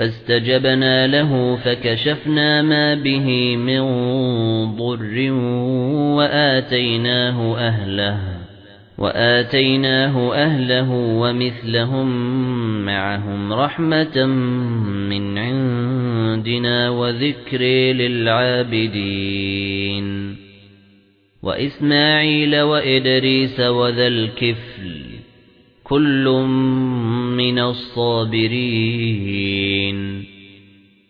فَاسْتَجَبْنَا لَهُ فَكَشَفْنَا مَا بِهِ مِنْ ضُرٍّ وَآتَيْنَاهُ أَهْلَهُ وَآتَيْنَاهُ أَهْلَهُ وَمِثْلَهُم مَّعَهُمْ رَحْمَةً مِنْ عِندِنَا وَذِكْرٍ لِلْعَابِدِينَ وَإِسْمَاعِيلَ وَإِدْرِيسَ وَذَا الْكِفْلِ كُلٌّ مِنَ الصَّابِرِينَ.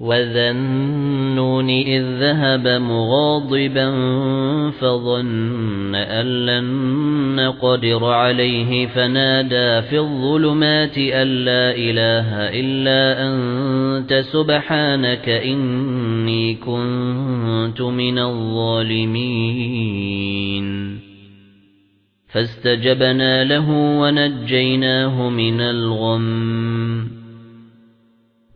وَذَا النُّونِ إِذ ذَهَبَ مُغَاضِبًا فَظَنَّ أَن لَّن نَّقْدِرَ عَلَيْهِ فَنَادَىٰ فِي الظُّلُمَاتِ أَن لَّا إِلَٰهَ إِلَّا أَنتَ سُبْحَانَكَ إِنِّي كُنتُ مِنَ الظَّالِمِينَ فَاسْتَجَبْنَا لَهُ وَنَجَّيْنَاهُ مِنَ الْغَمِّ